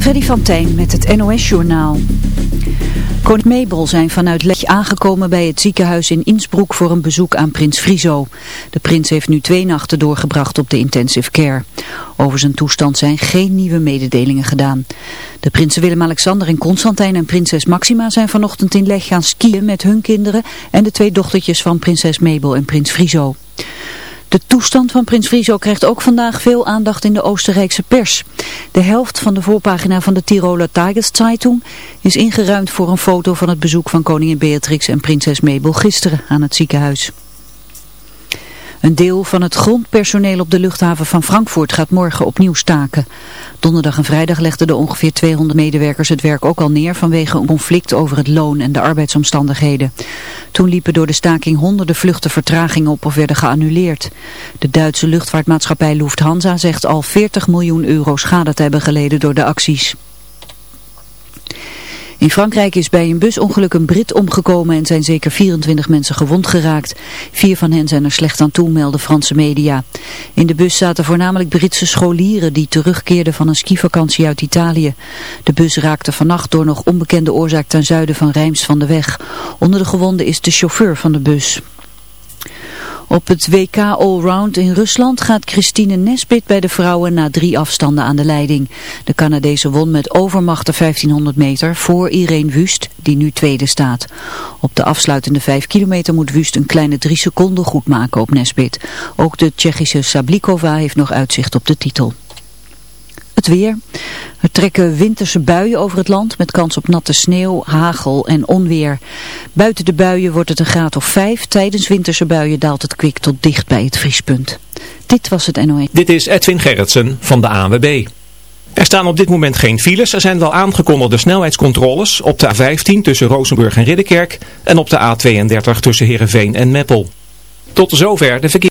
Freddy van Tijn met het NOS-journaal. Koning Mabel zijn vanuit Lech aangekomen bij het ziekenhuis in Innsbruck voor een bezoek aan prins Friso. De prins heeft nu twee nachten doorgebracht op de intensive care. Over zijn toestand zijn geen nieuwe mededelingen gedaan. De prinsen Willem-Alexander en Constantijn en prinses Maxima zijn vanochtend in Lech gaan skiën met hun kinderen en de twee dochtertjes van prinses Mabel en prins Friso. De toestand van Prins Friso krijgt ook vandaag veel aandacht in de Oostenrijkse pers. De helft van de voorpagina van de Tiroler Tageszeitung is ingeruimd voor een foto van het bezoek van koningin Beatrix en prinses Mabel gisteren aan het ziekenhuis. Een deel van het grondpersoneel op de luchthaven van Frankfurt gaat morgen opnieuw staken. Donderdag en vrijdag legden de ongeveer 200 medewerkers het werk ook al neer vanwege een conflict over het loon en de arbeidsomstandigheden. Toen liepen door de staking honderden vluchten vertragingen op of werden geannuleerd. De Duitse luchtvaartmaatschappij Lufthansa zegt al 40 miljoen euro schade te hebben geleden door de acties. In Frankrijk is bij een busongeluk een Brit omgekomen en zijn zeker 24 mensen gewond geraakt. Vier van hen zijn er slecht aan toe, melden Franse media. In de bus zaten voornamelijk Britse scholieren die terugkeerden van een skivakantie uit Italië. De bus raakte vannacht door nog onbekende oorzaak ten zuiden van Rijms van de weg. Onder de gewonden is de chauffeur van de bus. Op het WK Allround in Rusland gaat Christine Nesbit bij de vrouwen na drie afstanden aan de leiding. De Canadese won met overmacht de 1500 meter voor Irene Wust, die nu tweede staat. Op de afsluitende 5 kilometer moet Wust een kleine drie seconden goed maken op Nesbit. Ook de Tsjechische Sablikova heeft nog uitzicht op de titel. Het weer. Er trekken winterse buien over het land met kans op natte sneeuw, hagel en onweer. Buiten de buien wordt het een graad of 5. Tijdens winterse buien daalt het kwik tot dicht bij het vriespunt. Dit was het NOE. Dit is Edwin Gerritsen van de ANWB. Er staan op dit moment geen files. Er zijn wel aangekondigde snelheidscontroles op de A15 tussen Rozenburg en Ridderkerk en op de A32 tussen Heerenveen en Meppel. Tot zover de verkeer.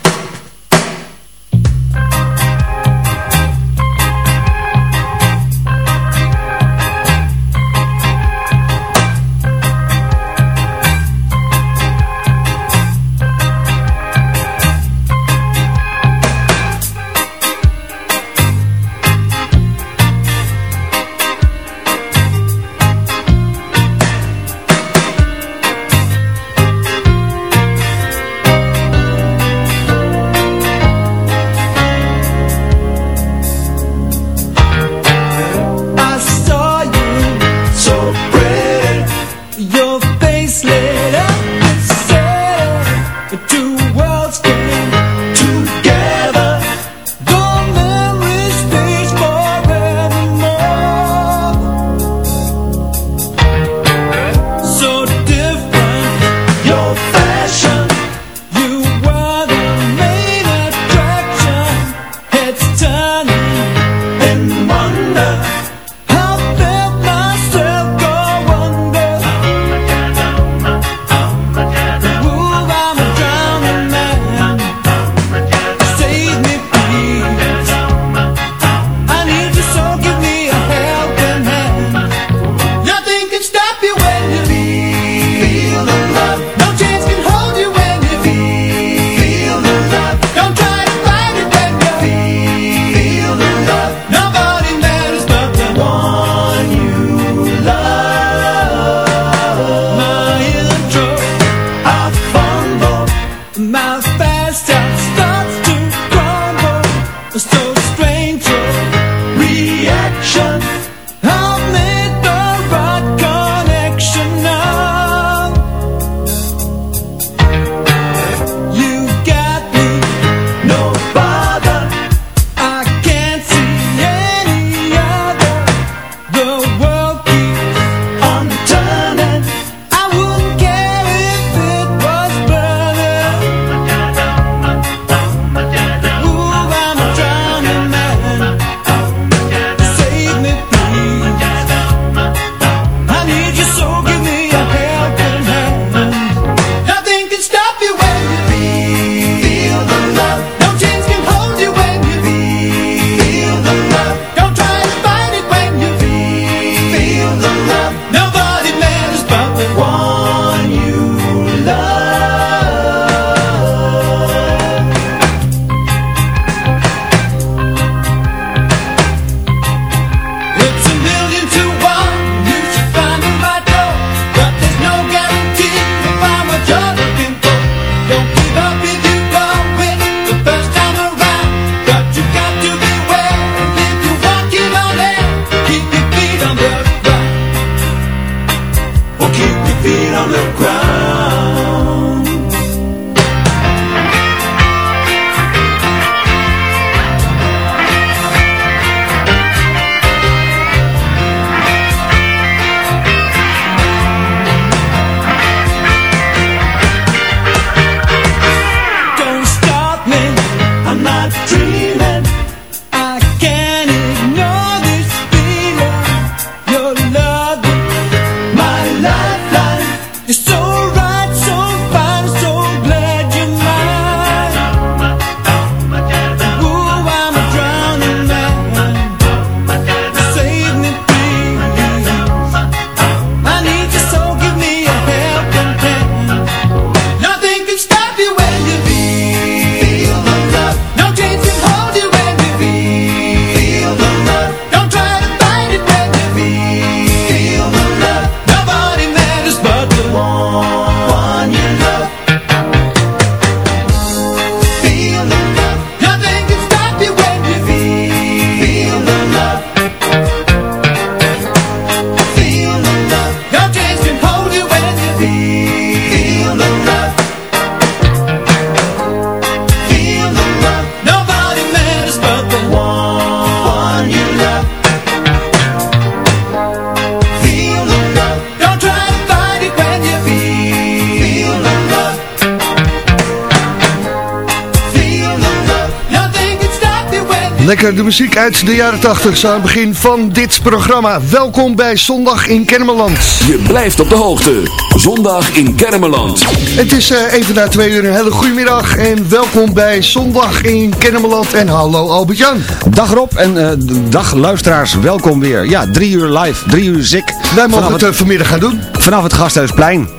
De muziek uit de jaren 80, zo aan het begin van dit programma. Welkom bij Zondag in Kennemerland. Je blijft op de hoogte. Zondag in Kennemerland. Het is uh, even na twee uur een hele goede middag en welkom bij Zondag in Kennemerland. En hallo Albert-Jan. Dag Rob en uh, dag luisteraars, welkom weer. Ja, drie uur live, drie uur zik. Wij mogen het uh, vanmiddag gaan doen. Vanaf het Gasthuisplein.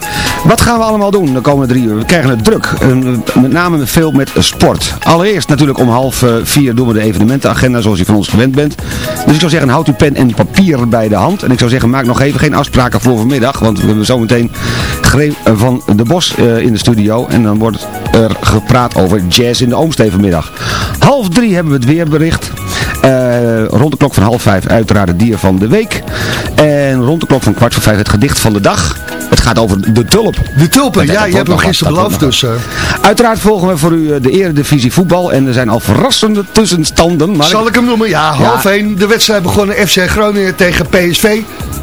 Wat gaan we allemaal doen de komende drie uur? We krijgen het druk, met name veel met sport. Allereerst natuurlijk om half vier doen we de evenementenagenda zoals je van ons gewend bent. Dus ik zou zeggen, houd uw pen en papier bij de hand. En ik zou zeggen, maak nog even geen afspraken voor vanmiddag, want we hebben zometeen Greep van de Bos uh, in de studio. En dan wordt er gepraat over jazz in de Oomstee vanmiddag. Half drie hebben we het weerbericht. Uh, rond de klok van half vijf uiteraard het dier van de week. En rond de klok van kwart voor vijf het gedicht van de dag. Het gaat over de tulp. De tulpen, ja, je hebt hem gisteren beloofd dus. Uh. Uiteraard volgen we voor u de eredivisie voetbal. En er zijn al verrassende tussenstanden. Maar Zal ik hem noemen? Ja, half ja. één. De wedstrijd begonnen FC Groningen tegen PSV.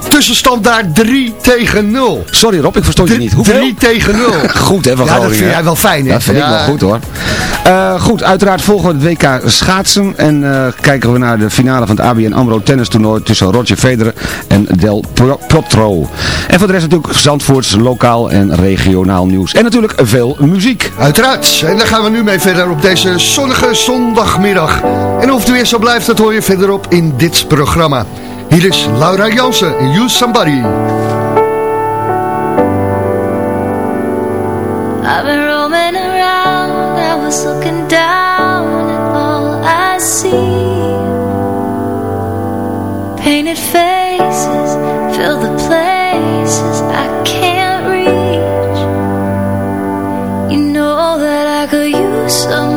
Tussenstand daar 3 tegen 0. Sorry Rob, ik verstond je niet. Hoeveel? 3 tegen 0. goed hè, van Ja, Groningen. dat vind jij wel fijn hè? Dat vind ja. ik wel goed hoor. Uh, goed, uiteraard volgen we het WK schaatsen. En uh, kijken we naar de finale van het ABN AMRO tennis toernooi tussen Roger Federer en Del Potro. En voor de rest natuurlijk Zandvoorts, lokaal en regionaal nieuws. En natuurlijk veel muziek. Uiteraard. En daar gaan we nu mee verder op deze zonnige zondagmiddag. En of het weer zo blijft, dat hoor je verderop in dit programma. Hier is Laura Jansen, You Somebody. I've been roaming around, was looking down at all I see. Painted faces fill the places I can't reach. You know that I could use somebody.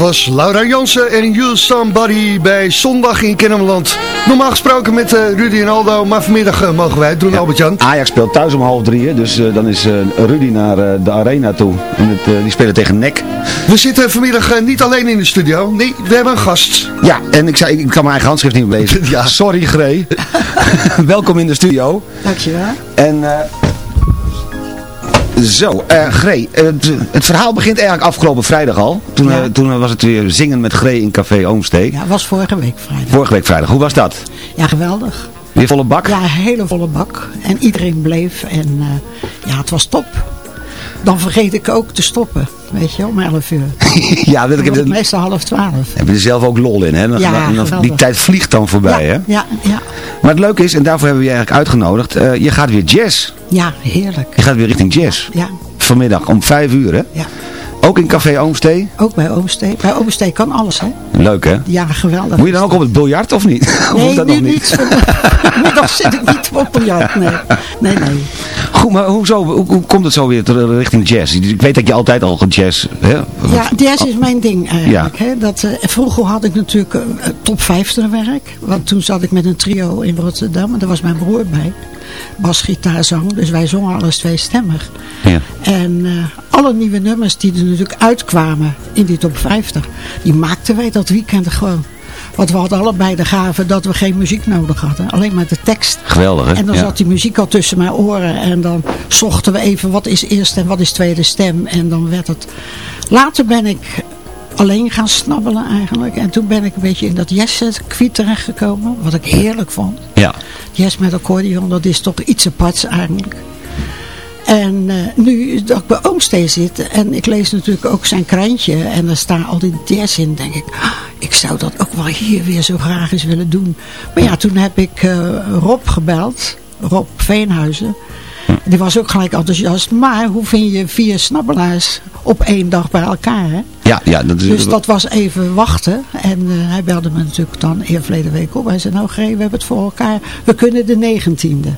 Was Laura Jansen en You Somebody bij Zondag in Kennemerland. Normaal gesproken met uh, Rudy en Aldo, maar vanmiddag uh, mogen wij het doen, Albert-Jan. Ajax speelt thuis om half drie, dus uh, dan is Rudy naar de arena toe. En het, die spelen tegen NEC. We zitten vanmiddag niet alleen in de studio, nee, we hebben een gast. Ja, en ik, zei, ik kan mijn eigen handschrift niet meer lezen. ja. Sorry Gree. Welkom in de studio. Dankjewel. En... Zo, uh, het, het, verhaal begint eigenlijk afgelopen vrijdag al. Toen, ja. uh, toen was het weer zingen met Gree in Café Oomsteek. Ja, was vorige week vrijdag. Vorige week vrijdag, hoe was dat? Ja, geweldig. Weer volle bak? Ja, hele volle bak. En iedereen bleef en ja, het was top. Dan vergeet ik ook te stoppen, weet je, om 11 uur. ja, dat ik het meestal half 12. Heb je er zelf ook lol in, hè? Dan, ja, dan, die tijd vliegt dan voorbij, ja, hè? Ja, ja. Maar het leuke is, en daarvoor hebben we je eigenlijk uitgenodigd, uh, je gaat weer jazz. Ja, heerlijk. Je gaat weer richting jazz. Ja. Vanmiddag om 5 uur, hè? Ja. Ook in Café Oomstee? Ook bij Oomstee. Bij Oomstee kan alles, hè? Leuk, hè? Ja, geweldig. Moet je dan ook op het biljart, of niet? Nee, of dat nu nog niet? Middag zit ik niet op biljart, nee. Nee, nee. Goed, maar hoezo, hoe, hoe komt het zo weer richting jazz? Ik weet dat je altijd al jazz... Hè? Ja, jazz is mijn ding eigenlijk. Ja. Hè? Dat, uh, vroeger had ik natuurlijk uh, top 50 werk. Want toen zat ik met een trio in Rotterdam. En daar was mijn broer bij. Basgitaar, zang. Dus wij zongen alles tweestemmig. Ja. En uh, alle nieuwe nummers die er natuurlijk uitkwamen in die top 50. Die maakten wij dat weekend gewoon. Want we hadden allebei de gave dat we geen muziek nodig hadden. Alleen maar de tekst. Geweldig hè? En dan ja. zat die muziek al tussen mijn oren. En dan zochten we even wat is eerste en wat is tweede stem. En dan werd het... Later ben ik alleen gaan snabbelen eigenlijk. En toen ben ik een beetje in dat yes-kwiet terechtgekomen. Wat ik heerlijk vond. Ja. Yes met accordeon, dat is toch iets aparts eigenlijk. En uh, nu dat ik bij Oomstee zit en ik lees natuurlijk ook zijn krantje en er staan al die jazz in, denk ik, ah, ik zou dat ook wel hier weer zo graag eens willen doen. Maar ja, toen heb ik uh, Rob gebeld, Rob Veenhuizen. Die was ook gelijk enthousiast. Maar hoe vind je vier snabbelaars op één dag bij elkaar? Hè? Ja, ja. Dat is, dus dat was even wachten. En uh, hij belde me natuurlijk dan eer verleden week op. Hij zei, nou Gree, we hebben het voor elkaar. We kunnen de negentiende.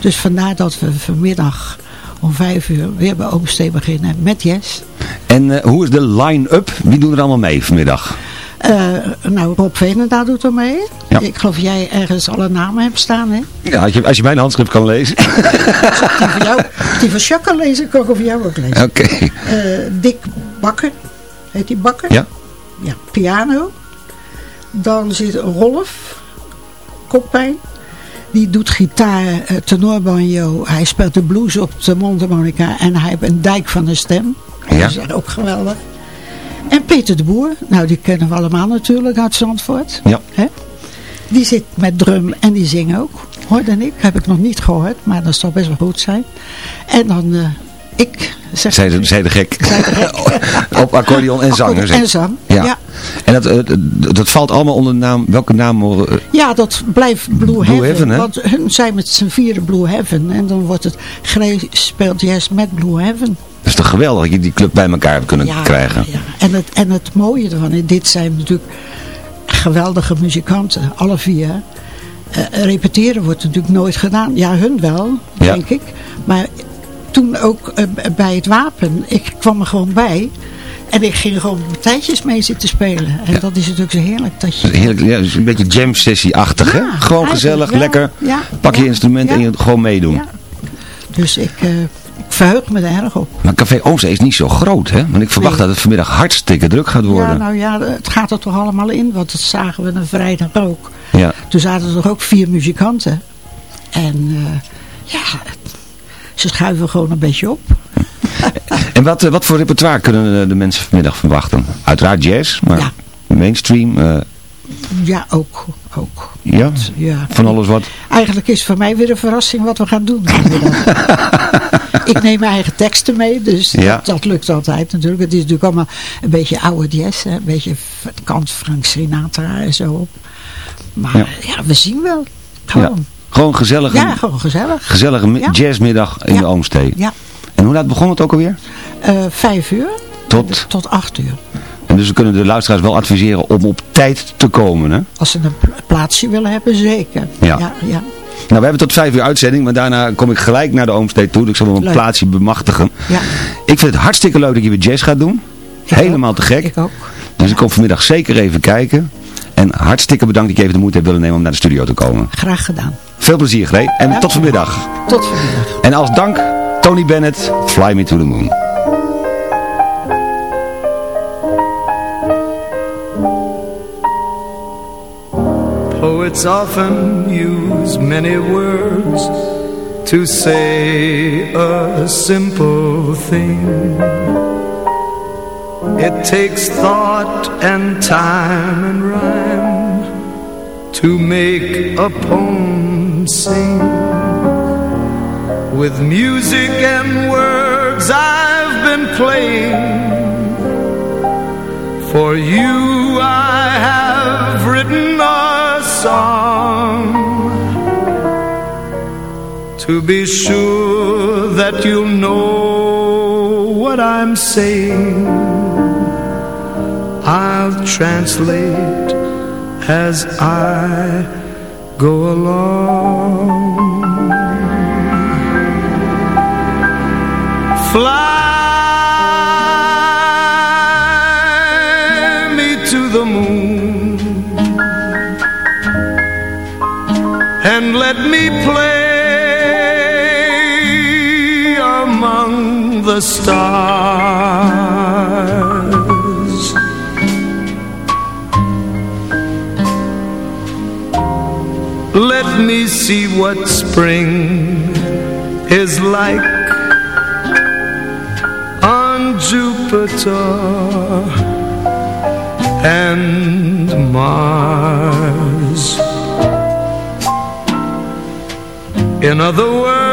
Dus vandaar dat we vanmiddag om vijf uur weer bij Oomstee beginnen met Yes. En uh, hoe is de line-up? Wie doen er allemaal mee vanmiddag? Uh, nou, Rob Venenda doet er mee. Ja. Ik geloof jij ergens alle namen hebt staan, hè? Ja, als je, als je mijn handschrift kan lezen. die van jou, die van Jacques kan lezen, kan ik over jou ook lezen. Oké. Okay. Uh, Dick Bakker, heet die Bakker? Ja. Ja, piano. Dan zit Rolf, koppijn. Die doet gitaar, uh, tenorbanjo. Hij speelt de blues op de mondharmonica. En hij heeft een dijk van een stem. Ja. Dat is ook geweldig. En Peter de Boer, nou die kennen we allemaal natuurlijk uit Zandvoort. Ja. Hè? Die zit met drum en die zingt ook. Hoorde ik, heb ik nog niet gehoord, maar dat zal best wel goed zijn. En dan uh, ik. Zeg, zij, de, zij de gek. Zij de gek. Op accordeon en zang. En zang, ja. ja. En dat, uh, dat valt allemaal onder de naam, welke naam? Uh, ja, dat blijft Blue, Blue Heaven. Heaven hè? Want hun zijn met z'n vieren Blue Heaven. En dan wordt het, Grey speelt jazz met Blue Heaven. Dat is toch geweldig dat je die club bij elkaar hebt kunnen ja, krijgen. Ja. En, het, en het mooie ervan, dit zijn natuurlijk geweldige muzikanten, alle vier. Uh, repeteren wordt natuurlijk nooit gedaan. Ja, hun wel, denk ik. Maar toen ook uh, bij het wapen, ik kwam er gewoon bij. En ik ging gewoon partijtjes mee zitten spelen. En Ja. dat is natuurlijk zo heerlijk. Dat je, Heerlijk, ja, dus een beetje jam sessie-achtig, Ja, hè? Gewoon gezellig, lekker. Pak je instrument en je gewoon meedoen. Dus ik, uh, ik verheug me er erg op. Maar Café Oomstee is niet zo groot, hè? Want ik verwacht Nee. dat het vanmiddag hartstikke druk gaat worden. Ja, nou ja, het gaat er toch allemaal in. Want dat zagen we een vrijdag ook. Ja. Toen zaten er toch ook vier muzikanten. En uh, ja, ze schuiven gewoon een beetje op. En wat, uh, wat voor repertoire kunnen de mensen vanmiddag verwachten? Uiteraard jazz, maar Ja. mainstream, uh, Ja, ook. ook. ja? Ja. Van alles wat. Eigenlijk is voor mij weer een verrassing wat we gaan doen. ik neem mijn eigen teksten mee, dus Ja. dat, dat lukt altijd natuurlijk. Het is natuurlijk allemaal een beetje oude jazz, hè? een beetje kant Frank Sinatra en zo op. Maar Ja. ja, we zien wel. Ja. Gewoon. Gewoon gezellig. Ja, gewoon gezellig. Gezellige mi- Ja. jazzmiddag in Ja. de Oomstee. Ja. En hoe laat begon het ook alweer? Uh, vijf uur. Tot? Tot acht uur. En dus we kunnen de luisteraars wel adviseren om op tijd te komen, hè? Als ze een pla- plaatsje willen hebben, zeker. Ja. ja, ja. Nou, we hebben tot vijf uur uitzending, maar daarna kom ik gelijk naar de Oomstee toe. Dus ik zal wel een Leuk. plaatsje bemachtigen. Ja. Ik vind het hartstikke leuk dat je weer jazz gaat doen. Ik Helemaal ook. te gek. Ik ook. Dus ik kom vanmiddag zeker even kijken. En hartstikke bedankt dat je even de moeite hebt willen nemen om naar de studio te komen. Graag gedaan. Veel plezier, Gree. En tot vanmiddag. Tot vanmiddag. En als dank, Tony Bennett, Fly Me to the Moon. Poets often use many words to say a simple thing. It takes thought and time and rhyme to make a poem sing. With music and words I've been playing. For you I have written a song To be sure that you'll know what I'm saying I'll translate as I go along. Fly me to the moon And let me play among the stars what spring is like on Jupiter and Mars. In other words,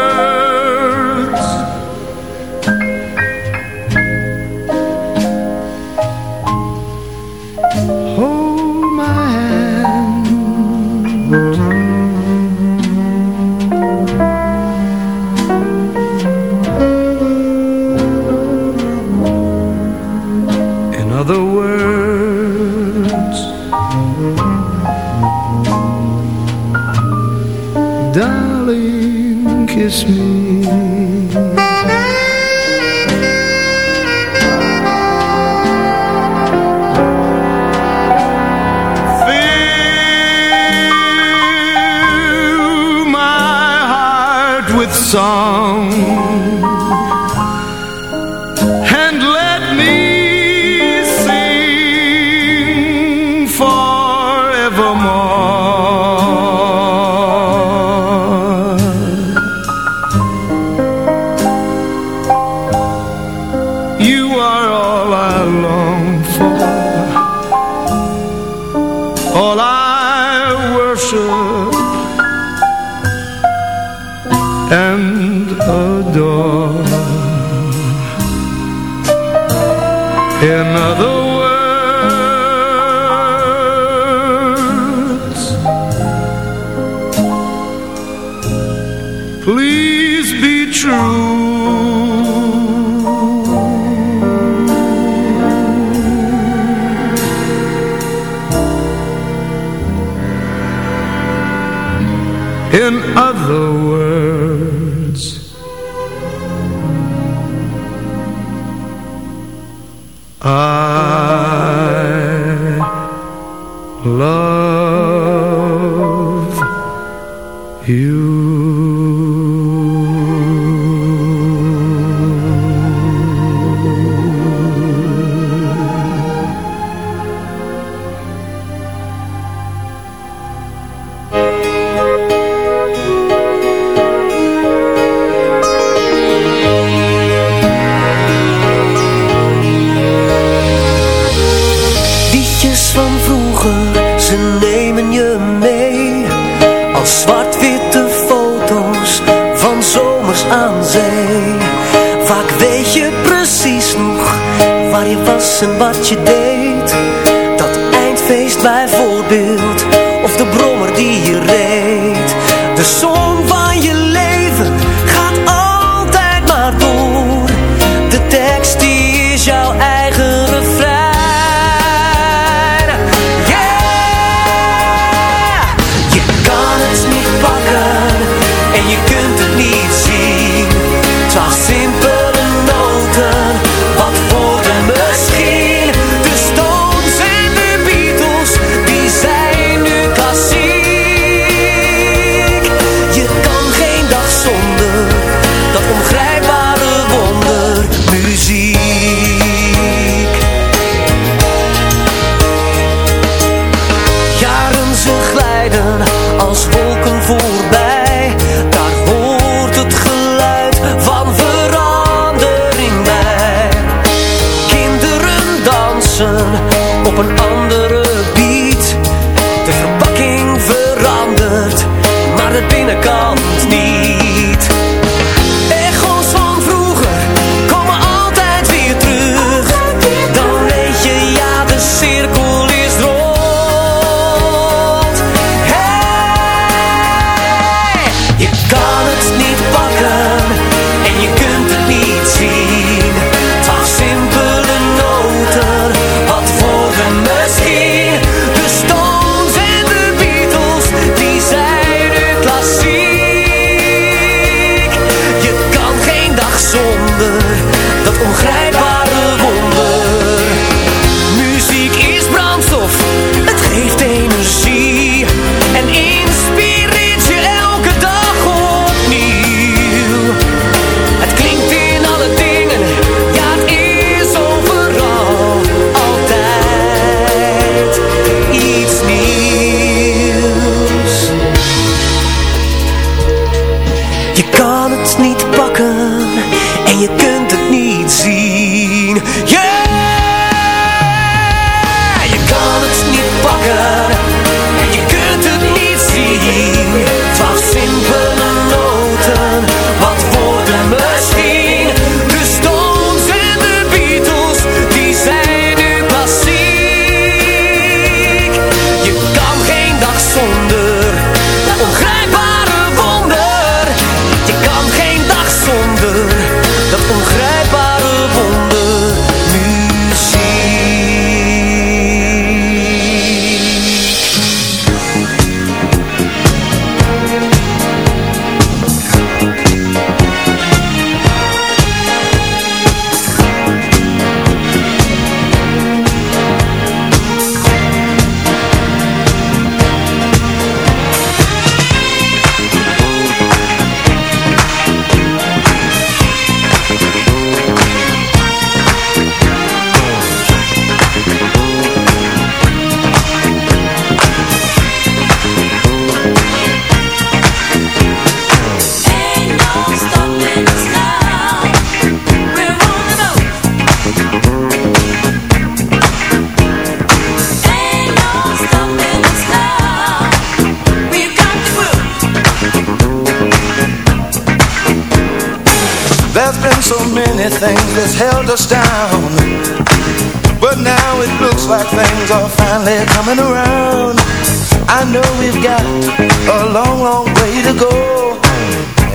to go.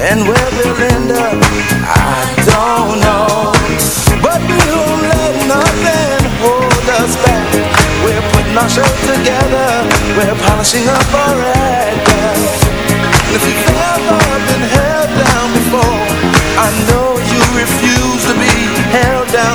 And where we'll end up I don't know. But we don't let nothing hold us back. We're putting our show together. We're polishing up our act. And If you've ever been held down before I know you refuse to be held down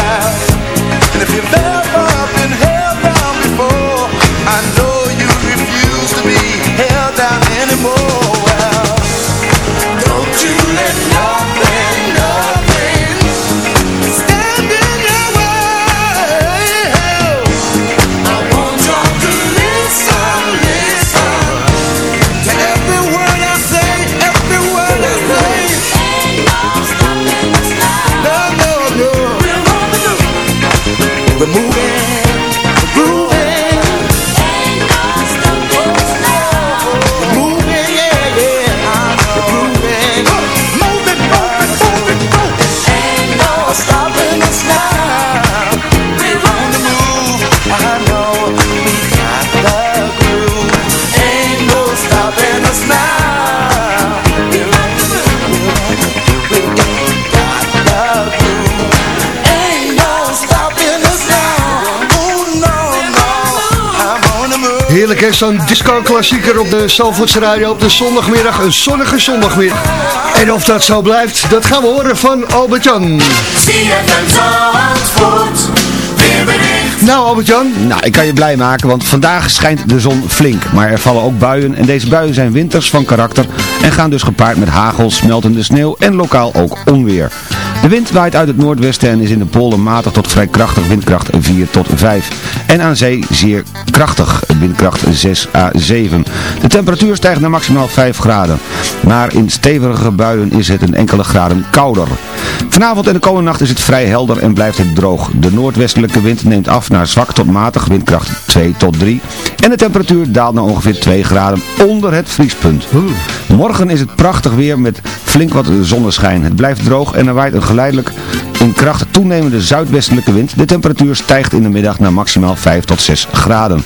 Heerlijk hè, zo'n disco-klassieker op de Zalvoorts Radio op de zondagmiddag. Een zonnige zondagmiddag. En of dat zo blijft, dat gaan we horen van Albert-Jan. Nou Albert-Jan, Nou, ik kan je blij maken, want vandaag schijnt de zon flink. Maar er vallen ook buien en deze buien zijn winters van karakter en gaan dus gepaard met hagel, smeltende sneeuw en lokaal ook onweer. De wind waait uit het noordwesten en is in de polen matig tot vrij krachtig windkracht 4 tot 5. En aan zee zeer krachtig, windkracht 6 à 7. De temperatuur stijgt naar maximaal 5 graden. Maar in stevige buien is het een enkele graden kouder. Vanavond en de komende nacht is het vrij helder en blijft het droog. De noordwestelijke wind neemt af naar zwak tot matig, windkracht 2 tot 3. En de temperatuur daalt naar ongeveer 2 graden onder het vriespunt. Morgen is het prachtig weer met flink wat zonneschijn. Het blijft droog en er waait een geleidelijk in kracht toenemende zuidwestelijke wind. De temperatuur stijgt in de middag naar maximaal 5 tot 6 graden.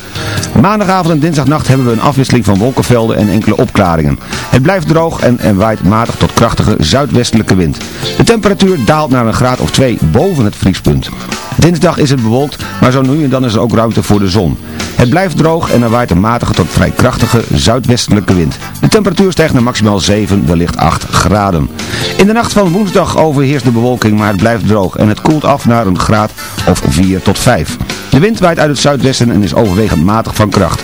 Maandagavond en dinsdagnacht hebben we een afwisseling van wolkenvelden en enkele opklaringen. Het blijft droog en er waait matig tot krachtige zuidwestelijke wind. De temperatuur daalt naar een graad of 2 boven het vriespunt. Dinsdag is het bewolkt, maar zo nu en dan is er ook ruimte voor de zon. Het blijft droog en er waait een matige tot vrij krachtige zuidwestelijke wind. De temperatuur stijgt naar maximaal 7, wellicht 8 graden. In de nacht van woensdag overheerst de bewolking, maar het blijft droog en het koelt af naar een graad of 4 tot 5. De wind waait uit het zuidwesten en is overwegend matig van kracht.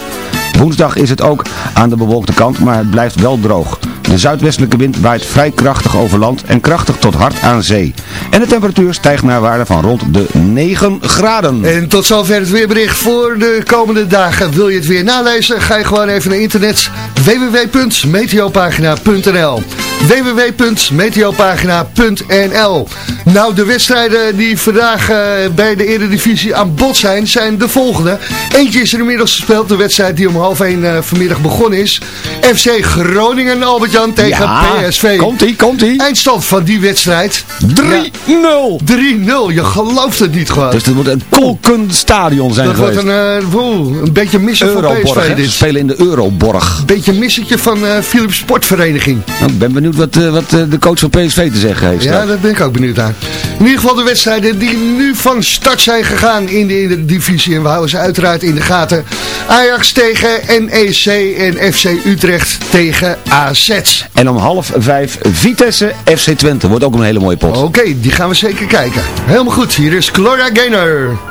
Woensdag is het ook aan de bewolkte kant, maar het blijft wel droog. De zuidwestelijke wind waait vrij krachtig over land en krachtig tot hard aan zee. En de temperatuur stijgt naar waarde van rond de 9 graden. En tot zover het weerbericht voor de komende dagen. Wil je het weer nalezen? Ga je gewoon even naar internet www.meteopagina.nl www.meteopagina.nl Nou, de wedstrijden die vandaag eh, bij de Eredivisie aan bod zijn, zijn de volgende. Eentje is er inmiddels gespeeld, de wedstrijd die om half 1 uh, vanmiddag begonnen is. FC Groningen, Albert-Jan tegen Ja, PSV. Komt-ie, komt-ie. Eindstand van die wedstrijd. 3-0. 3-0, je gelooft het niet gewoon. Dus het moet een kolkend stadion zijn dat wordt geweest. een, eh, een beetje missen Euroborg, PSV hè? Ze dit. spelen in de Euroborg. Een beetje missetje van eh Philips Sportvereniging. Nou, ik ben benieuwd wat, eh, wat de coach van PSV te zeggen heeft. Ja, daar ben ik ook benieuwd naar. In ieder geval de wedstrijden die nu van start zijn gegaan in de, in de divisie. En we houden ze uiteraard in de gaten. Ajax tegen NEC en FC Utrecht tegen AZ. En om half vijf Vitesse FC Twente. Wordt ook een hele mooie pot. Oké, die gaan we zeker kijken. Helemaal goed, hier is Gloria Gaynor.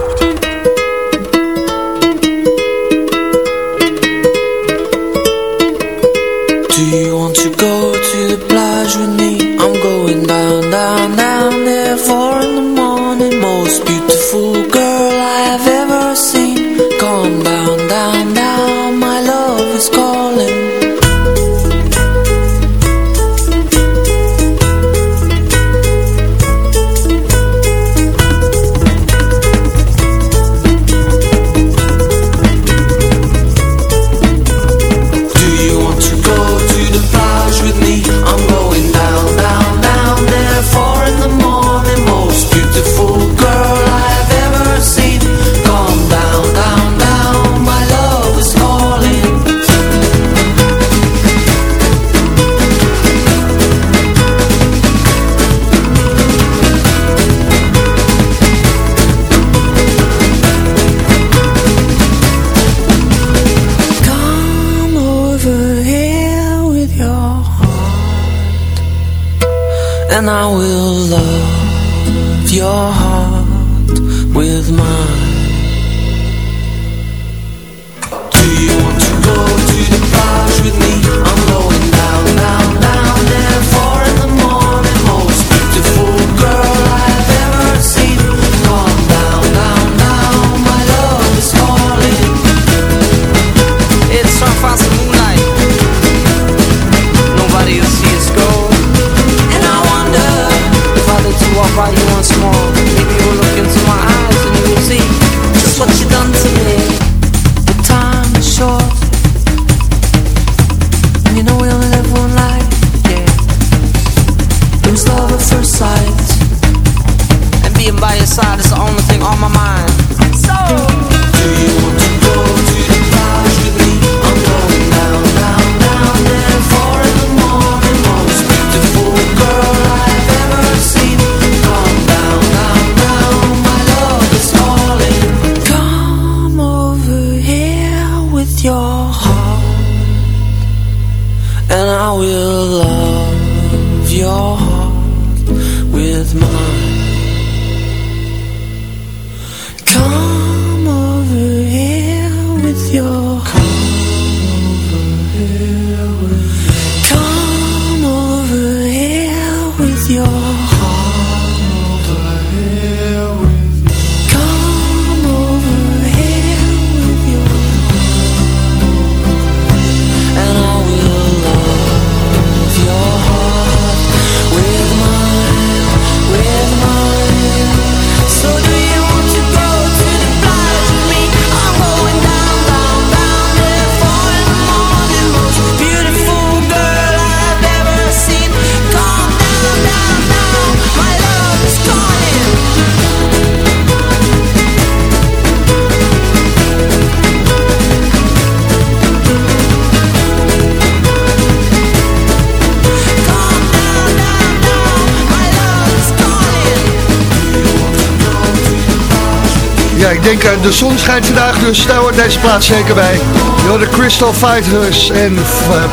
Ik denk eh, de zon schijnt vandaag, dus daar hoort deze plaats zeker bij. Yo, de Crystal Fighters en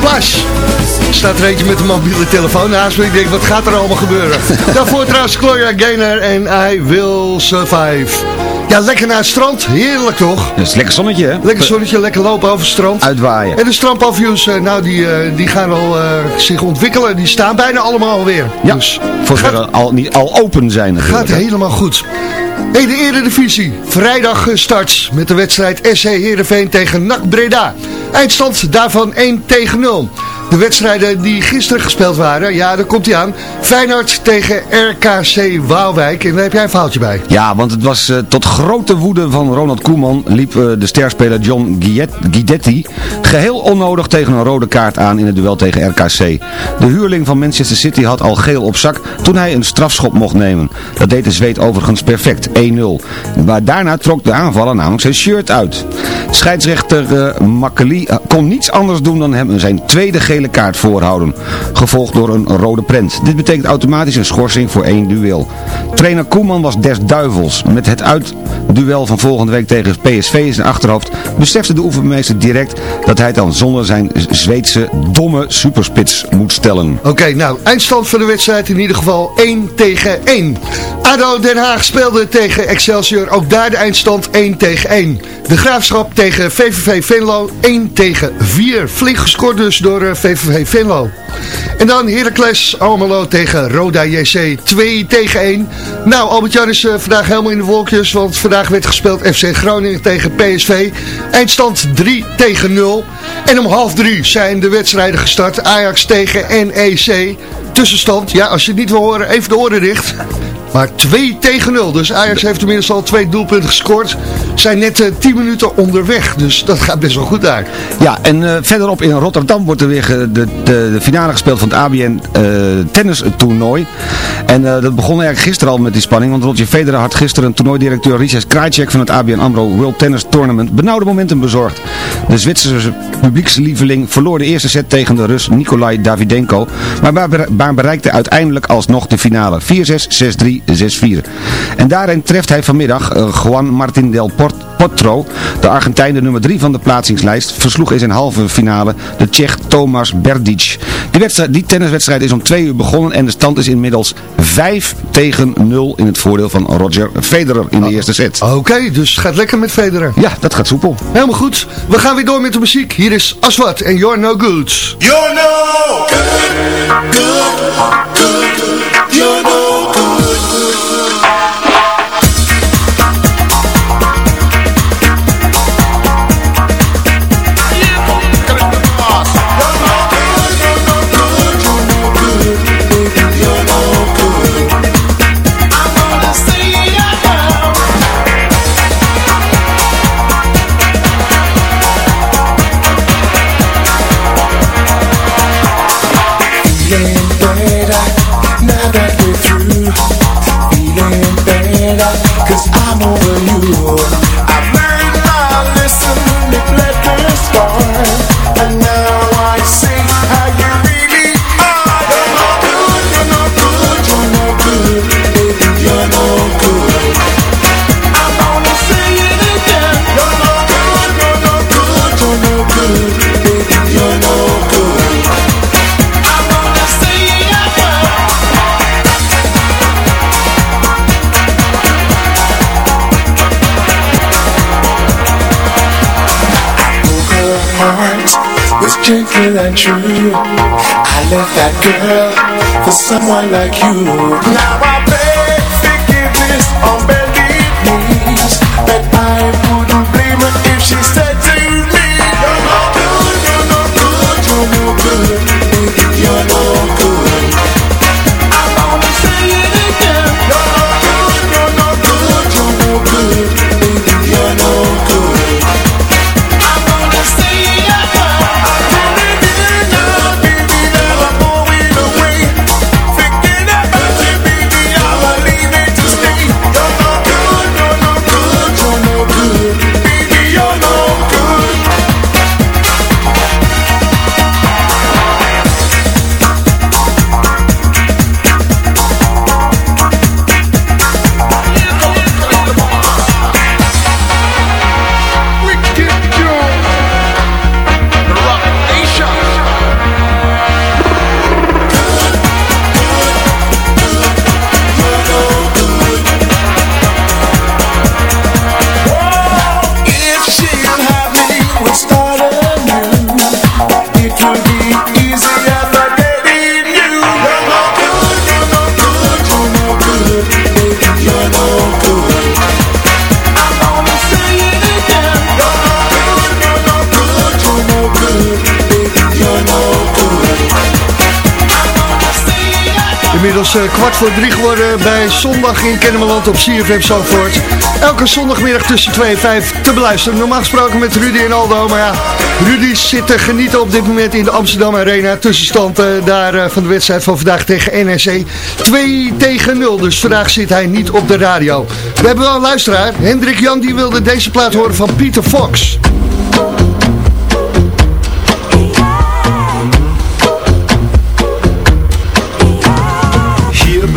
Plash. Staat er eentje met een mobiele telefoon naast me. Ik denk, wat gaat er allemaal gebeuren? Daarvoor trouwens Gloria Gaynor en I Will Survive. Ja, lekker naar het strand. Heerlijk toch? Dat is lekker zonnetje, hè? Lekker zonnetje, lekker lopen over het strand. Uitwaaien. En de strandpavioens, eh, nou, die, eh, die gaan al eh, zich ontwikkelen. Die staan bijna allemaal alweer. Ja, Dus voor gaat- al, niet, al open zijn. Gaat helemaal goed. Hey, de Eredivisie. Vrijdag gestart met de wedstrijd SC Heerenveen tegen NAC Breda. Eindstand daarvan 1 tegen 0. De wedstrijden die gisteren gespeeld waren, ja, daar komt hij aan. Feyenoord tegen RKC Waalwijk. En daar heb jij een foutje bij. Ja, want het was eh, tot grote woede van Ronald Koeman liep eh, de sterspeler John Guidet- Guidetti geheel onnodig tegen een rode kaart aan in het duel tegen RKC. De huurling van Manchester City had al geel op zak toen hij een strafschop mocht nemen. Dat deed de zweet overigens perfect, 1-0. Maar daarna trok de aanvaller namelijk zijn shirt uit. Scheidsrechter uh, kon niets anders doen dan hem zijn tweede gele gele kaart voorhouden, gevolgd door een rode prent. Dit betekent automatisch een schorsing voor één duel. Trainer Koeman was des duivels. Met het uitduel van volgende week tegen PSV in zijn achterhoofd besefte de oefenmeester direct dat hij dan zonder zijn Zweedse domme superspits moet stellen. Oké, nou, eindstand van de wedstrijd in ieder geval 1 tegen 1. ADO Den Haag speelde tegen Excelsior, ook daar de eindstand 1 tegen 1. De Graafschap tegen VVV Venlo 1 tegen 4. Flink gescoord dus door eh, Venlo. En dan Heracles Almelo tegen Roda JC 2 tegen 1. Nou, Albert-Jan is eh, vandaag helemaal in de wolkjes, want vandaag werd gespeeld FC Groningen tegen PSV. Eindstand 3 tegen 0. En om half 3 zijn de wedstrijden gestart. Ajax tegen NEC. Tussenstand, ja, als je het niet wil horen, even de oren dicht. Maar 2 tegen 0. Dus Ajax heeft tenminste al twee doelpunten gescoord. Zijn net uh, 10 minuten onderweg. Dus dat gaat best wel goed daar. Ja, en uh, verderop in Rotterdam wordt er weer de, de, de, finale gespeeld van het ABN uh, tennis toernooi. En dat begon eigenlijk gisteren al met die spanning. Want Roger Federer had gisteren toernooidirecteur Richard Krajcek van het ABN AMRO World Tennis Tournament benauwde momentum bezorgd. De Zwitserse publiekslieveling verloor de eerste set tegen de Rus Nikolai Davidenko. Maar, bereikte uiteindelijk alsnog de finale. 4-6, 6-3 6-4. En daarin treft hij vanmiddag uh, Juan Martin del Potro, de Argentijn de nummer 3 van de plaatsingslijst, versloeg in zijn halve finale de Tsjech Tomas Berdic. Die, wedstrijd, die tenniswedstrijd is om 2 uur begonnen en de stand is inmiddels 5 tegen 0 in het voordeel van Roger Federer in de oh. eerste set. Oké, dus het gaat lekker met Federer. Ja, dat gaat soepel. Helemaal goed. We gaan weer door met de muziek. Hier is Aswat en You're No Good. You're no good, good, good, over you. Gentle and true I left that girl for someone like you. Now I Inmiddels uh, kwart voor drie geworden bij Zondag in Kennemerland op CFM Zandvoort. Elke zondagmiddag tussen 2 en 5 te beluisteren. Normaal gesproken met Rudy en Aldo. Maar ja, Rudy zit te genieten op dit moment in de Amsterdam Arena. Tussenstand uh, daar uh, van de wedstrijd van vandaag tegen NRC. 2 tegen 0. Dus vandaag zit hij niet op de radio. We hebben wel een luisteraar. Hendrik Jan die wilde deze plaat horen van Peter Fox.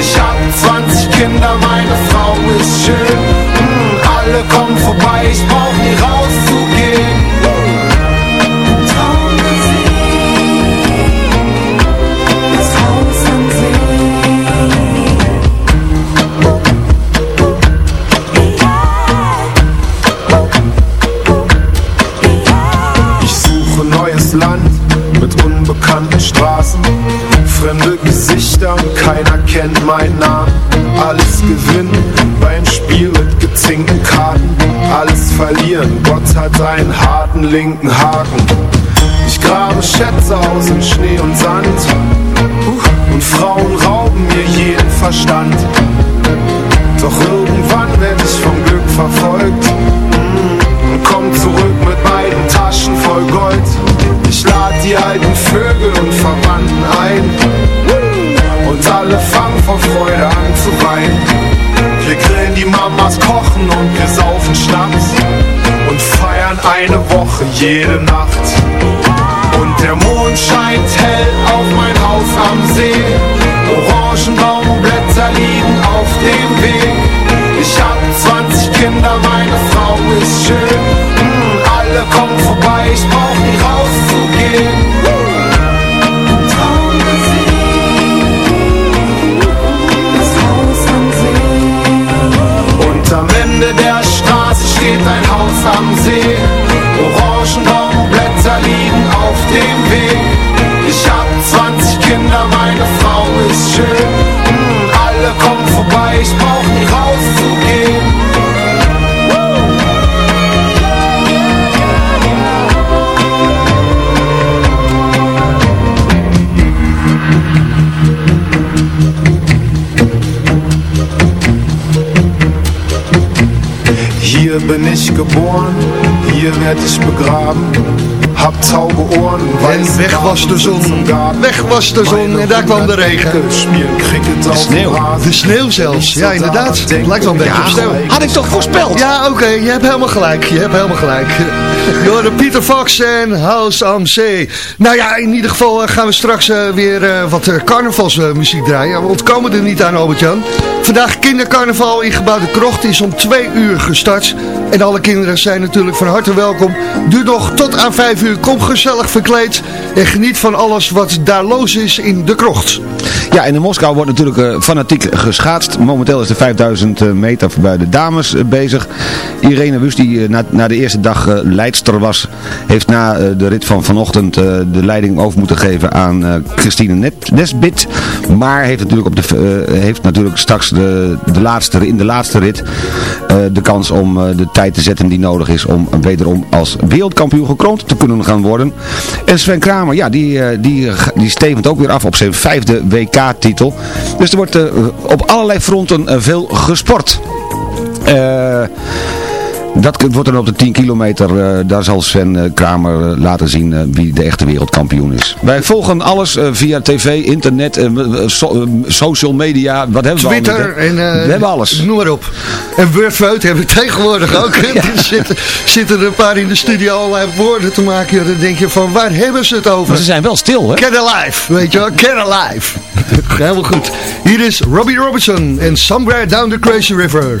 Ich hab 20 Kinder, meine Frau ist schön. Hm, alle kommen vorbei, ich brauch nie rauszugehen. Yeah Hier bin ich geboren, hier werd ich begraben. Hab tauge Ohren, En weg was de zon, weg was de zon en daar kwam de regen. De sneeuw. De sneeuw zelfs, ja inderdaad. Het lijkt wel een beetje op sneeuw. Had ik toch voorspeld? Ja, oké, je hebt helemaal gelijk. Je hebt helemaal gelijk. Door de Pieter Fox en House am Zee. Nou ja, in ieder geval eh, gaan we straks eh, weer eh, wat carnavalsmuziek draaien. We ontkomen er niet aan, Albert-Jan. Vandaag kindercarnaval in Gebouwde Krocht is om twee uur gestart. En alle kinderen zijn natuurlijk van harte welkom. Duurt nog tot aan vijf uur. Kom gezellig verkleed en geniet van alles wat daar los is in de krocht. Ja, in Moskou wordt natuurlijk eh, fanatiek geschaatst. Momenteel is de 5000 meter bij de dames eh, bezig. Irene Wust, die eh, na, na de eerste dag eh, leidster was, heeft na eh, de rit van vanochtend eh, de leiding over moeten geven aan eh, Christine Nesbit. Maar heeft natuurlijk, op de, eh, heeft natuurlijk straks de, de laatste, in de laatste rit eh, de kans om eh, de tijd te zetten die nodig is om wederom als wereldkampioen gekroond te kunnen gaan worden. En Sven Kramer, ja, die, eh, die, die stevend ook weer af op zijn vijfde WK-titel. Dus er wordt eh, op allerlei fronten eh, veel gesport. Eh... Dat wordt dan op de 10 kilometer, eh, daar zal Sven eh, Kramer eh, laten zien wie de echte wereldkampioen is. Wij volgen alles via tv, internet, so- social media, wat hebben we Twitter hè? en We hebben alles. Noem maar op. En Wordfeud hebben we tegenwoordig ook. Er zitten, zitten er een paar in de studio allerlei woorden te maken. Ja, Dan denk je van, waar hebben ze het over? Maar ze zijn wel stil, hè? Get Alive, weet je wel, Get Alive. Helemaal goed. Hier is Robbie Robertson en Somewhere Down the Crazy River.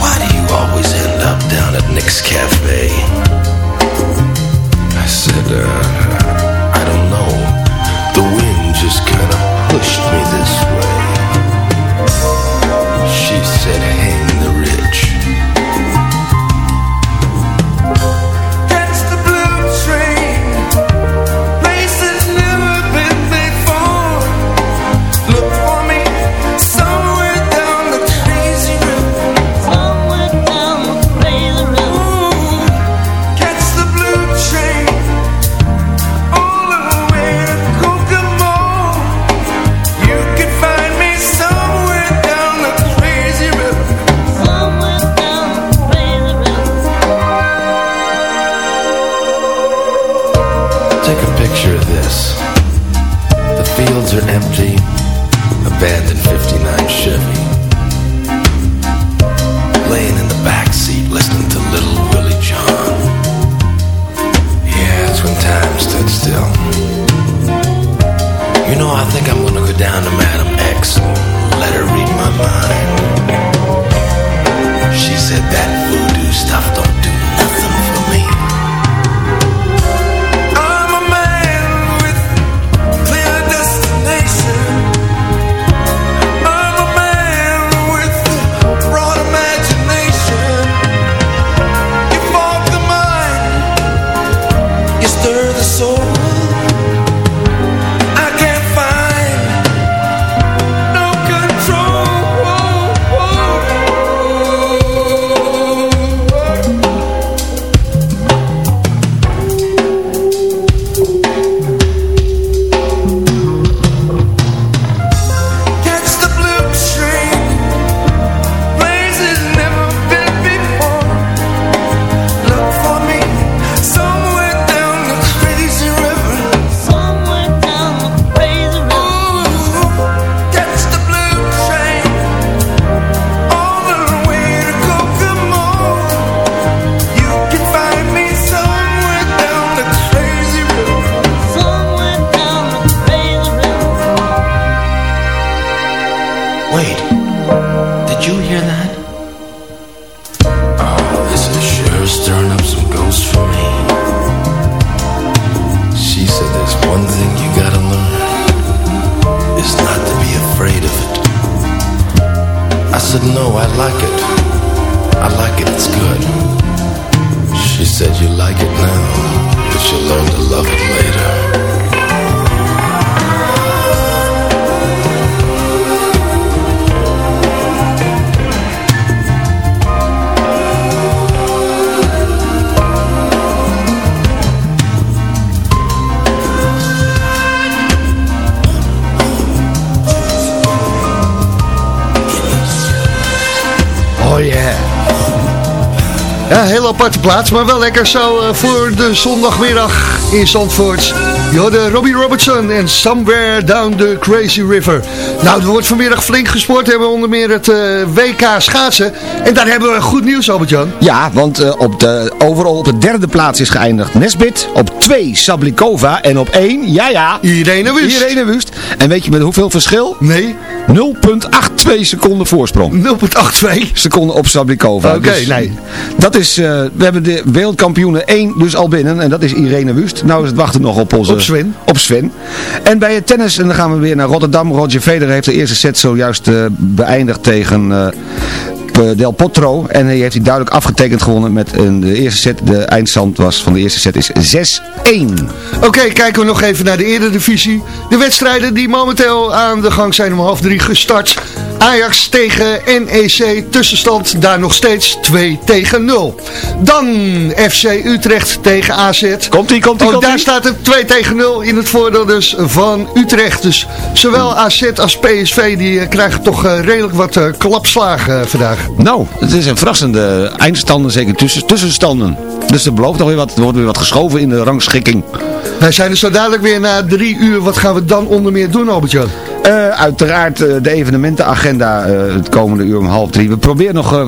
Why do you always end up down at Nick's Cafe? I said, uh, I don't know. Madam X and let her read my mind. Ja, heel aparte plaats, maar wel lekker zo eh, voor de zondagmiddag in Zandvoort. Je hoorde Robbie Robertson en Somewhere Down the Crazy River. Nou, er wordt vanmiddag flink gesport. We hebben onder meer het eh, WK schaatsen. En daar hebben we goed nieuws, Albert-Jan. Ja, want eh, op de, overal op de derde plaats is geëindigd Nesbit. Op 2 Sablikova. En op 1, ja ja, Irene Wust. Irene Wust. En weet je met hoeveel verschil? Nee, 0,82 seconden voorsprong. 0,82. Seconden op Sablikova. Oké, Dus, nee. Dat is, eh, we hebben de wereldkampioenen 1 dus al binnen. En dat is Irene Wust. Nou is het wachten nog op onze... Op Sven. Op Sven. En bij het tennis, en dan gaan we weer naar Rotterdam. Roger Federer heeft de eerste set zojuist eh, beëindigd tegen... eh, Del Potro. En hij heeft hij duidelijk afgetekend gewonnen met een, de eerste set. De eindstand was van de eerste set is 6-1. Oké, kijken we nog even naar de Eredivisie. De wedstrijden die momenteel aan de gang zijn om half drie gestart. Ajax tegen NEC, tussenstand daar nog steeds 2 tegen 0. Dan FC Utrecht tegen AZ. Komt-ie, komt-ie, Ook komt-ie. daar staat het 2 tegen 0 in het voordeel dus van Utrecht. Dus zowel AZ als PSV die eh, krijgen toch eh, redelijk wat klapslagen vandaag. Nou, het is een verrassende eindstanden, zeker tussen, tussenstanden. Dus er belooft nog weer wat, er wordt weer wat geschoven in de rangschikking. Wij zijn er zo dadelijk weer na drie uur. Wat gaan we dan onder meer doen, Albert-Jan? Eh, uiteraard eh, de evenementenagenda eh, het komende uur om half drie. We proberen nog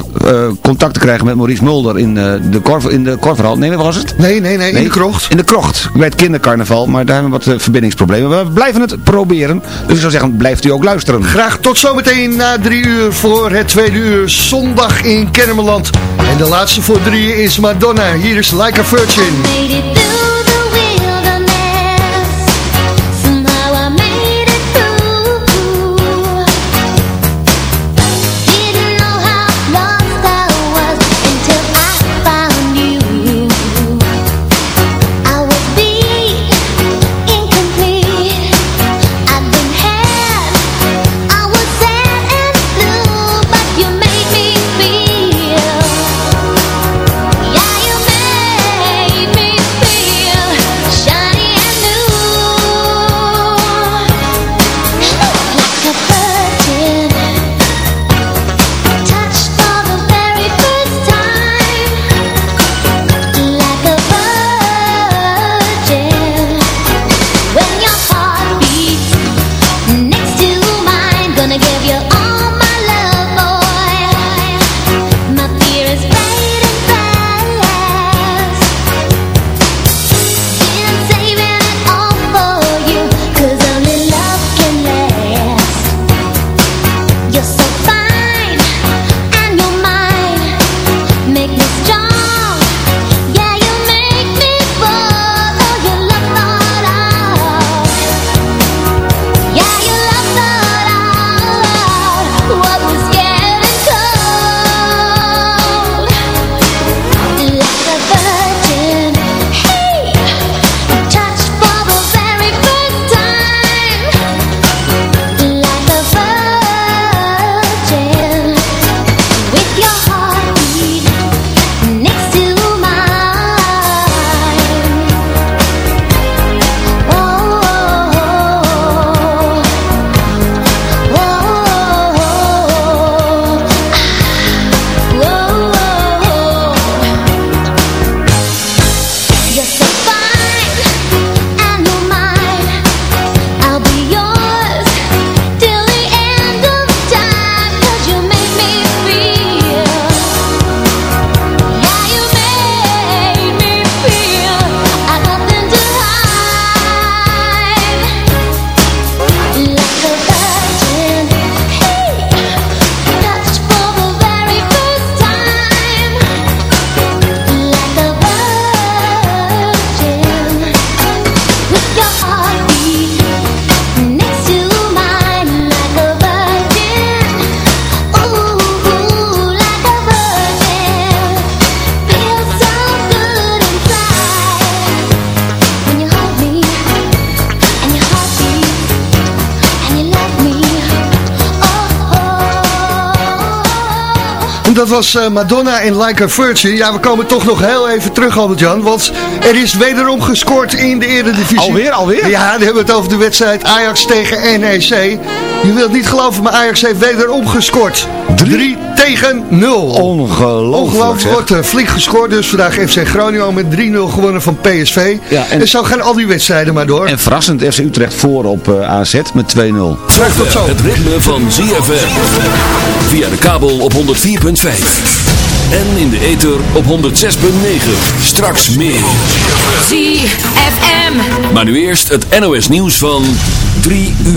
contact te krijgen met Maurice Mulder in, eh, de, Korver, in de Korverhal. Nee, waar was het? Nee, nee, nee, in de krocht. In de krocht, bij het kindercarnaval. Maar daar hebben we wat verbindingsproblemen. We blijven het proberen. Dus ik zou zeggen, blijft u ook luisteren. Graag tot zometeen na drie uur voor het tweede uur zondag in Kennemerland. En de laatste voor drie is Madonna. Hier is Like a Virgin. Was eh, Madonna in Like a Virgin. Ja, we komen toch nog heel even terug, Albert-Jan. Want er is wederom gescoord in de Eredivisie. Alweer, alweer? Ja, dan hebben we het over de wedstrijd Ajax tegen NEC. Je wilt niet geloven, maar Ajax heeft wederom gescoord. 3 tegen 0. Ongelooflijk, Ongelooflijk zeg. wordt eh, flink gescoord. Dus vandaag FC Groningen met 3-0 gewonnen van PSV. Ja, en- en... zo gaan al die wedstrijden maar door. En verrassend FC Utrecht voor op eh, AZ met 2-0. Graag tot zo. Het ritme van ZFM. Via de kabel op 104.5. En in de ether op 106.9. Straks meer. ZFM. Maar nu eerst het NOS nieuws van 3 uur.